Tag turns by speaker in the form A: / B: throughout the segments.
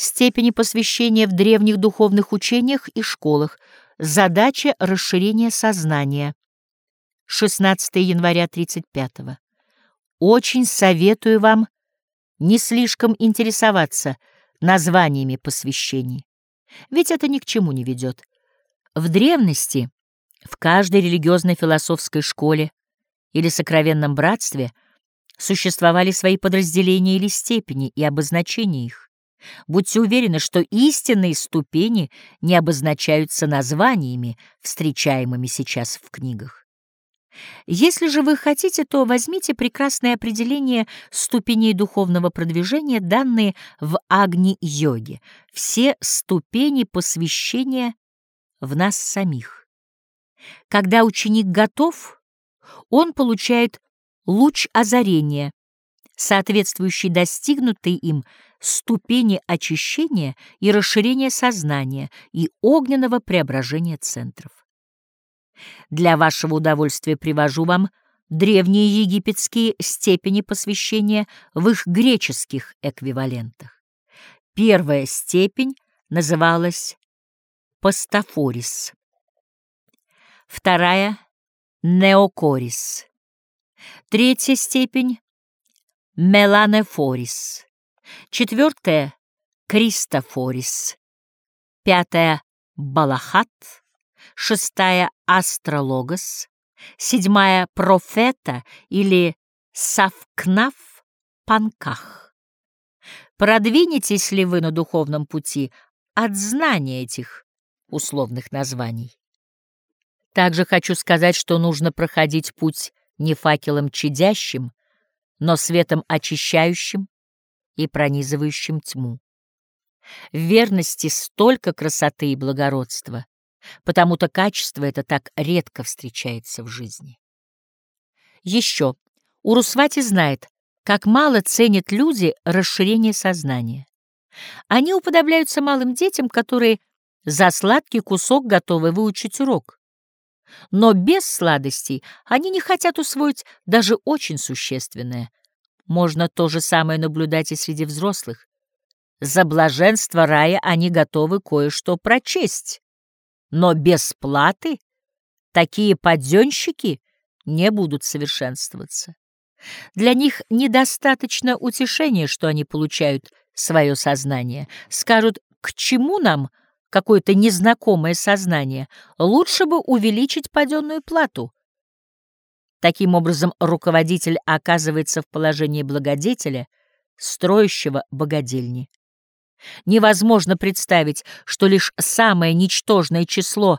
A: степени посвящения в древних духовных учениях и школах, задача расширения сознания. 16 января 35 -го. Очень советую вам не слишком интересоваться названиями посвящений, ведь это ни к чему не ведет. В древности в каждой религиозной философской школе или сокровенном братстве существовали свои подразделения или степени и обозначения их. Будьте уверены, что истинные ступени не обозначаются названиями, встречаемыми сейчас в книгах. Если же вы хотите, то возьмите прекрасное определение ступеней духовного продвижения, данные в Агни-йоге, все ступени посвящения в нас самих. Когда ученик готов, он получает луч озарения, соответствующий достигнутой им ступени очищения и расширения сознания и огненного преображения центров. Для вашего удовольствия привожу вам древние египетские степени посвящения в их греческих эквивалентах. Первая степень называлась Пастафорис, вторая — Неокорис, третья степень — Меланефорис, четвертая — Кристофорис, пятая — Балахат, шестая — Астрологос, седьмая — Профета или Савкнаф Панках. Продвинетесь ли вы на духовном пути от знания этих условных названий? Также хочу сказать, что нужно проходить путь не факелом чадящим, но светом очищающим и пронизывающим тьму. В верности столько красоты и благородства, потому-то качество это так редко встречается в жизни. Еще Урусвати знает, как мало ценят люди расширение сознания. Они уподобляются малым детям, которые за сладкий кусок готовы выучить урок. Но без сладостей они не хотят усвоить даже очень существенное. Можно то же самое наблюдать и среди взрослых. За блаженство рая они готовы кое-что прочесть. Но без платы такие подъемщики не будут совершенствоваться. Для них недостаточно утешения, что они получают свое сознание. Скажут, к чему нам какое-то незнакомое сознание, лучше бы увеличить паденную плату. Таким образом, руководитель оказывается в положении благодетеля, строящего богадельни. Невозможно представить, что лишь самое ничтожное число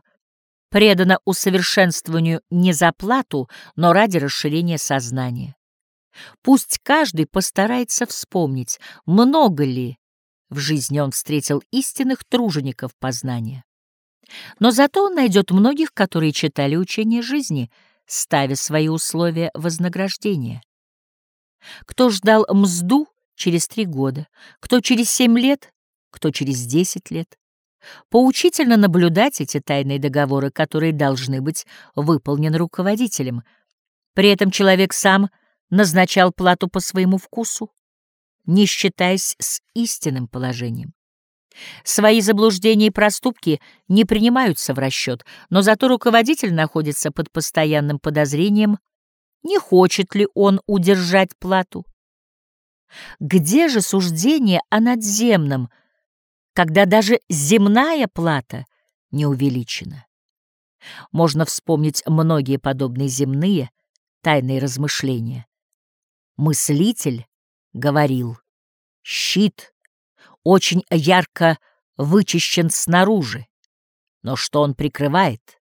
A: предано усовершенствованию не за плату, но ради расширения сознания. Пусть каждый постарается вспомнить, много ли в жизни он встретил истинных тружеников познания. Но зато он найдет многих, которые читали учение жизни, ставя свои условия вознаграждения. Кто ждал мзду через три года, кто через семь лет, кто через десять лет. Поучительно наблюдать эти тайные договоры, которые должны быть выполнены руководителем. При этом человек сам назначал плату по своему вкусу не считаясь с истинным положением. Свои заблуждения и проступки не принимаются в расчет, но зато руководитель находится под постоянным подозрением, не хочет ли он удержать плату. Где же суждение о надземном, когда даже земная плата не увеличена? Можно вспомнить многие подобные земные тайные размышления. Мыслитель говорил. Щит очень ярко вычищен снаружи, но что он прикрывает?